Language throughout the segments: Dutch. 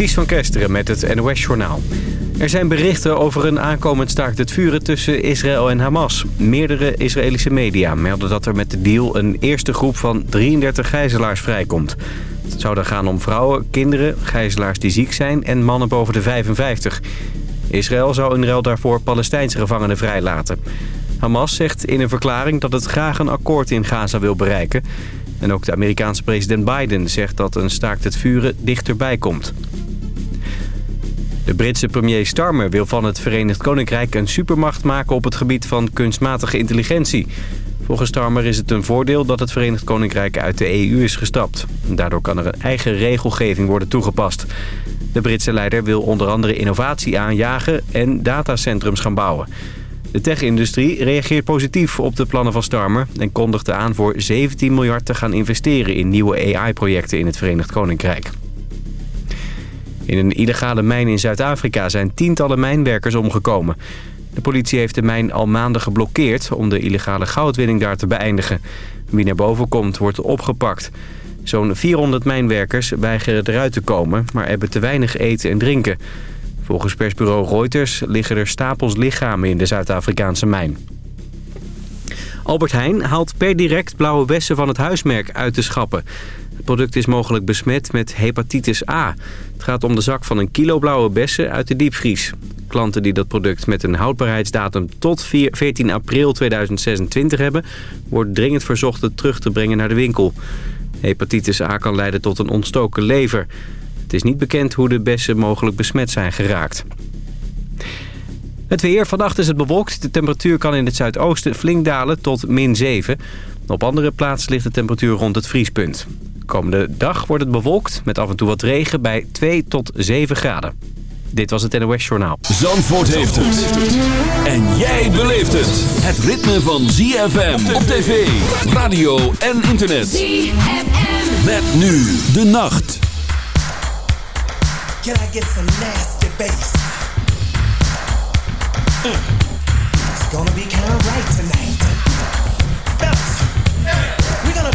Ties van Kesteren met het NOS-journaal. Er zijn berichten over een aankomend staakt het vuren tussen Israël en Hamas. Meerdere Israëlische media melden dat er met de deal een eerste groep van 33 gijzelaars vrijkomt. Het zou dan gaan om vrouwen, kinderen, gijzelaars die ziek zijn en mannen boven de 55. Israël zou in ruil daarvoor Palestijnse gevangenen vrijlaten. Hamas zegt in een verklaring dat het graag een akkoord in Gaza wil bereiken... En ook de Amerikaanse president Biden zegt dat een staakt het vuren dichterbij komt. De Britse premier Starmer wil van het Verenigd Koninkrijk een supermacht maken op het gebied van kunstmatige intelligentie. Volgens Starmer is het een voordeel dat het Verenigd Koninkrijk uit de EU is gestapt. Daardoor kan er een eigen regelgeving worden toegepast. De Britse leider wil onder andere innovatie aanjagen en datacentrums gaan bouwen. De tech-industrie reageert positief op de plannen van Starmer... en kondigde aan voor 17 miljard te gaan investeren in nieuwe AI-projecten in het Verenigd Koninkrijk. In een illegale mijn in Zuid-Afrika zijn tientallen mijnwerkers omgekomen. De politie heeft de mijn al maanden geblokkeerd om de illegale goudwinning daar te beëindigen. Wie naar boven komt, wordt opgepakt. Zo'n 400 mijnwerkers weigeren eruit te komen, maar hebben te weinig eten en drinken. Volgens persbureau Reuters liggen er stapels lichamen in de Zuid-Afrikaanse mijn. Albert Heijn haalt per direct blauwe bessen van het huismerk uit de schappen. Het product is mogelijk besmet met hepatitis A. Het gaat om de zak van een kilo blauwe bessen uit de diepvries. Klanten die dat product met een houdbaarheidsdatum tot 14 april 2026 hebben... wordt dringend verzocht het terug te brengen naar de winkel. Hepatitis A kan leiden tot een ontstoken lever. Het is niet bekend hoe de bessen mogelijk besmet zijn geraakt. Het weer. Vannacht is het bewolkt. De temperatuur kan in het zuidoosten flink dalen tot min 7. Op andere plaatsen ligt de temperatuur rond het vriespunt. Komende dag wordt het bewolkt met af en toe wat regen bij 2 tot 7 graden. Dit was het NOS Journaal. Zandvoort heeft het. En jij beleeft het. Het ritme van ZFM op tv, radio en internet. ZFM. Met nu de nacht. Can I get some nasty bass? Mm. It's gonna be kind of right tonight.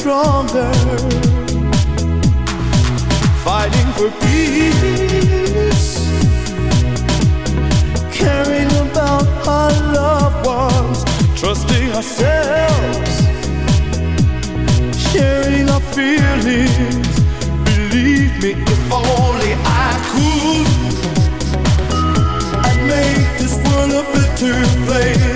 stronger, fighting for peace, caring about our loved ones, trusting ourselves, sharing our feelings. Believe me, if only I could, I'd make this world a better place.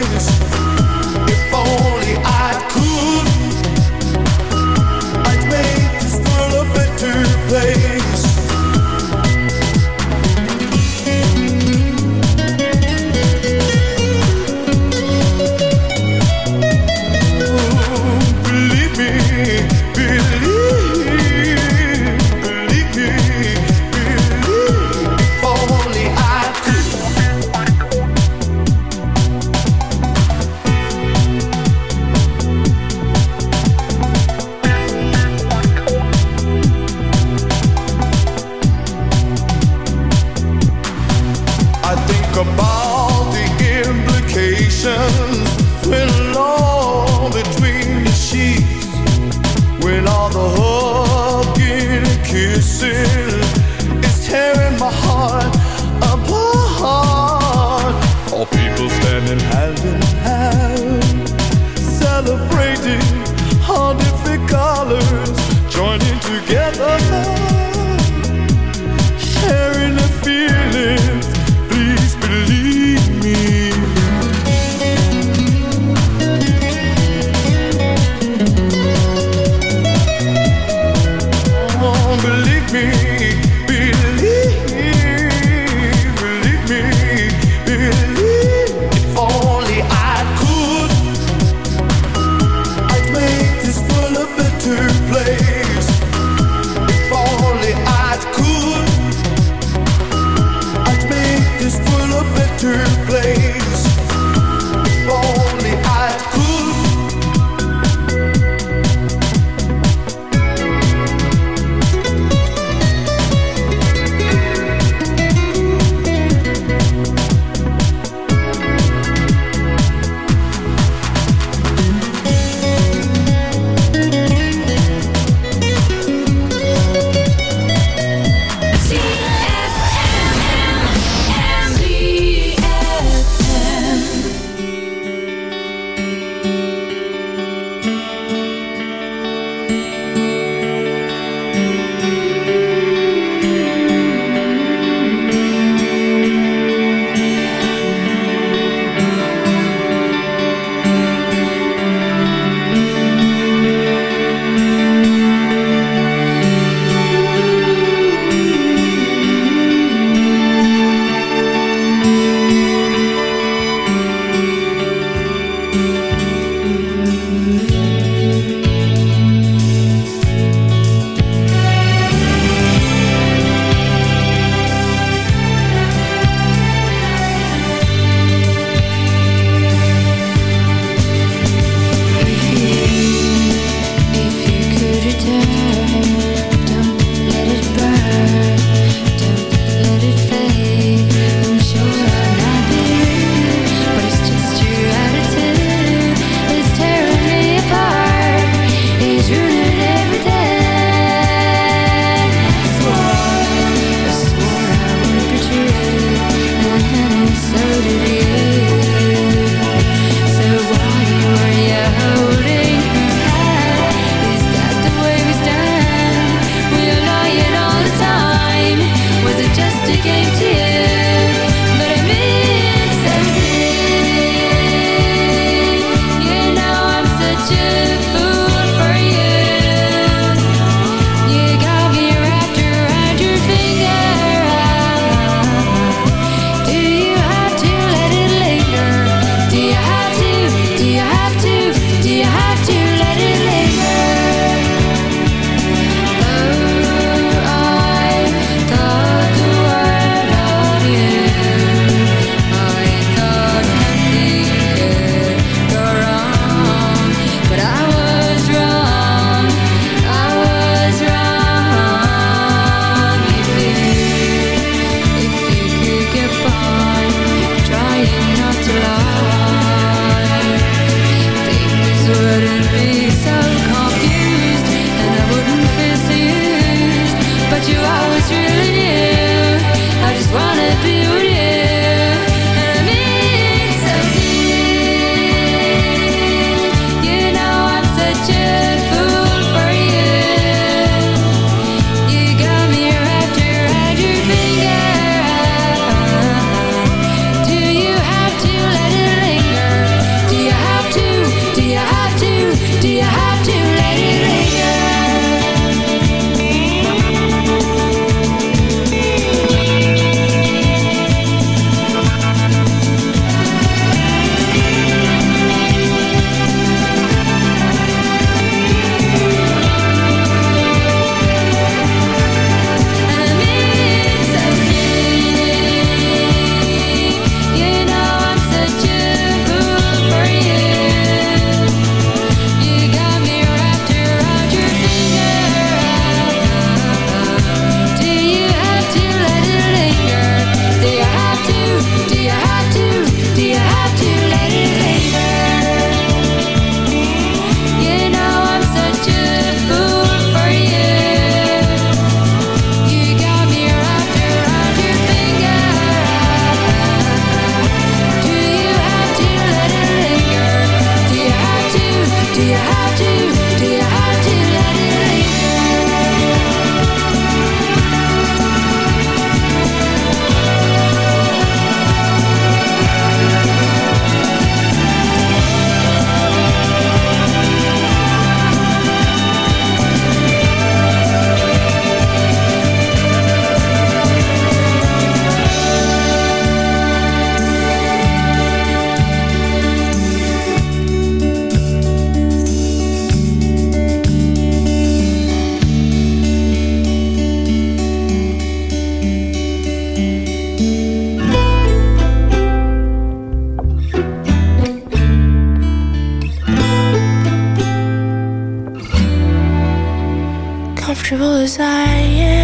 comfortable as I am.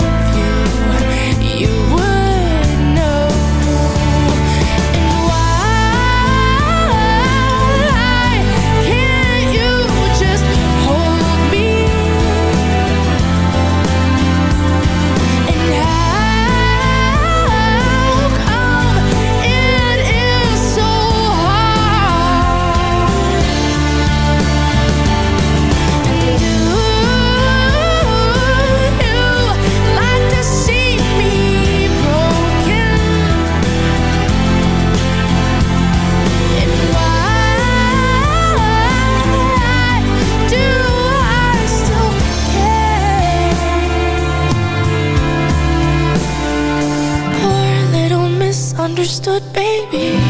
understood, baby.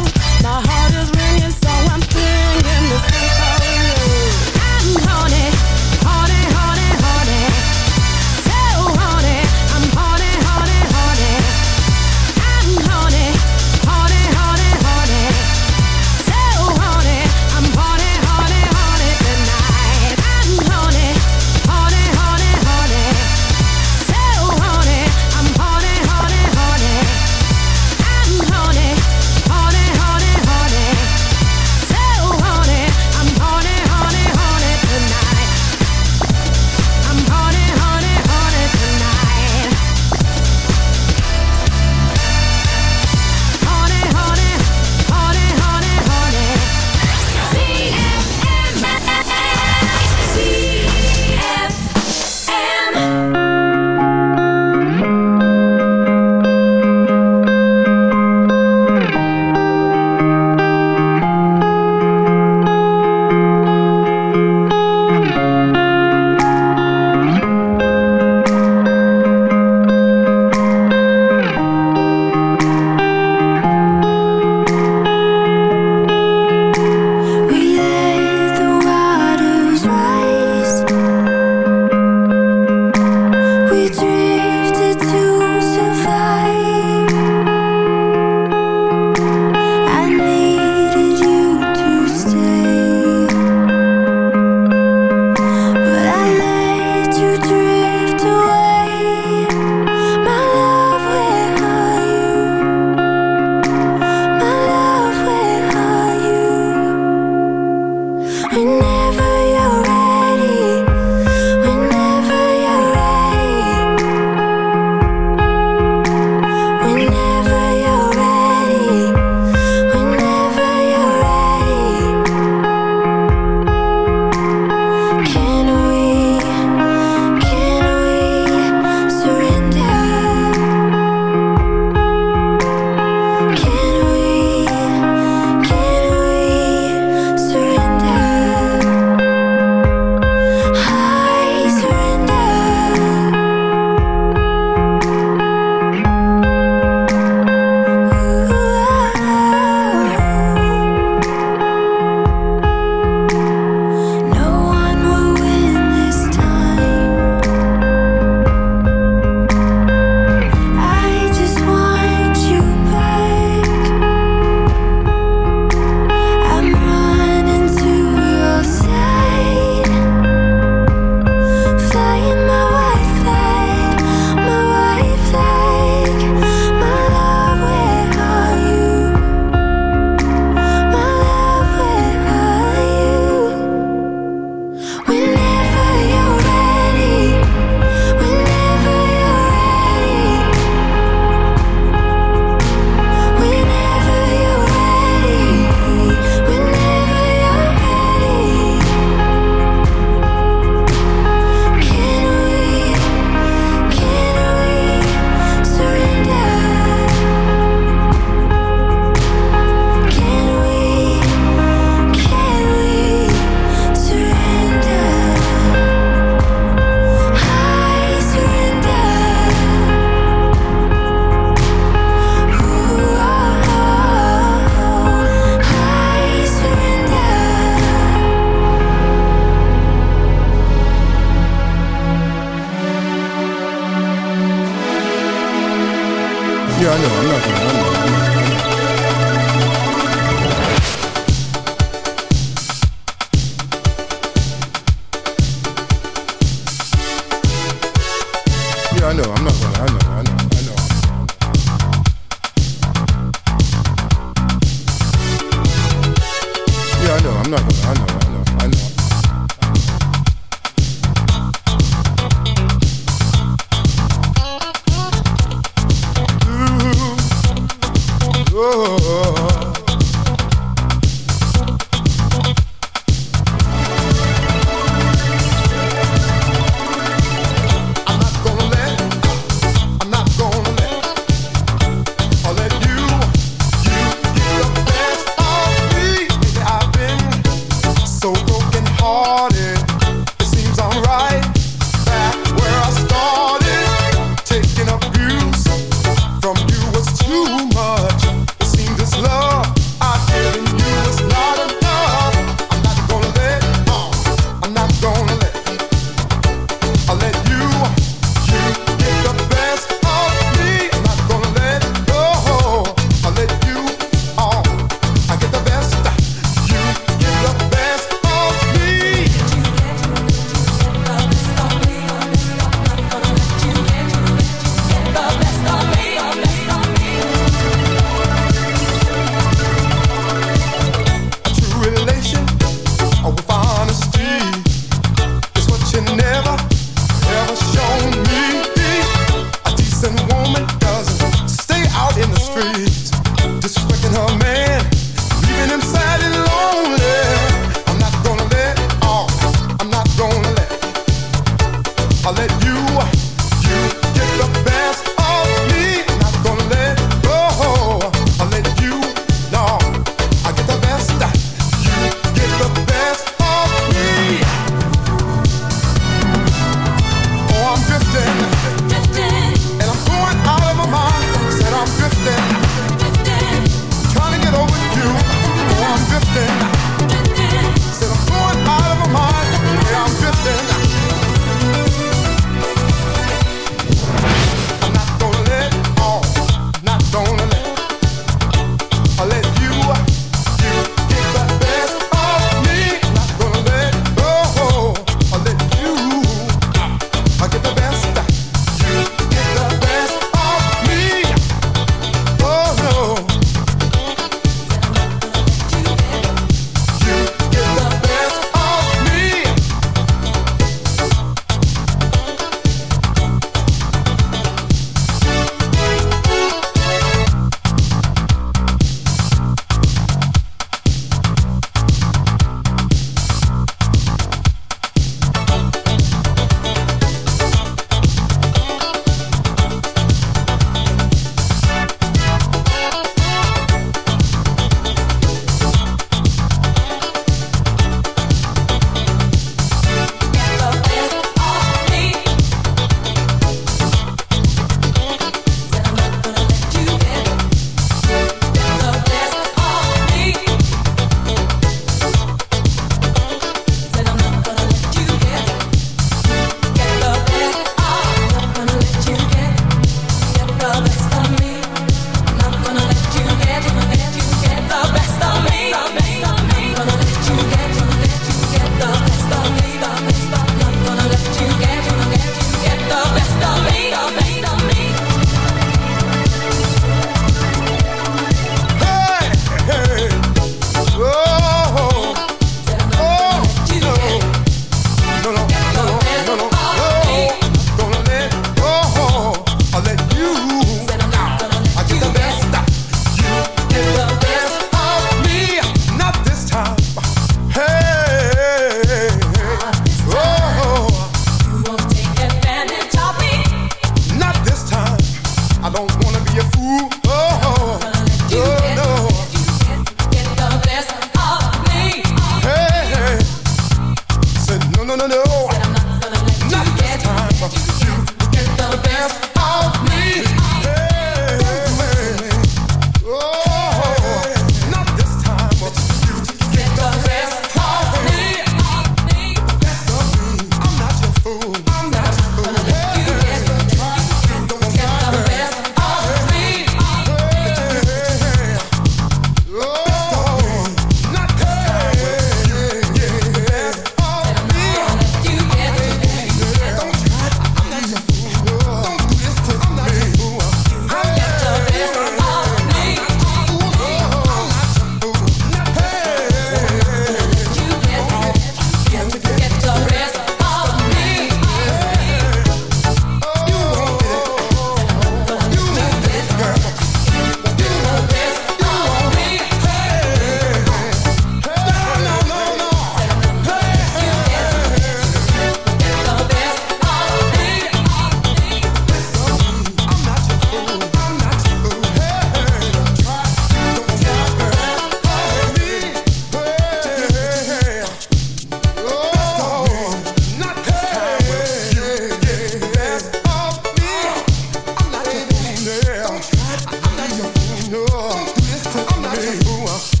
Ooh, uh.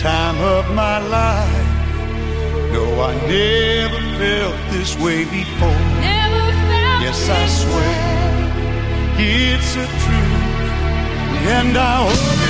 time of my life. No, I never felt this way before. Never felt yes, I swear way. it's a truth, and I hope.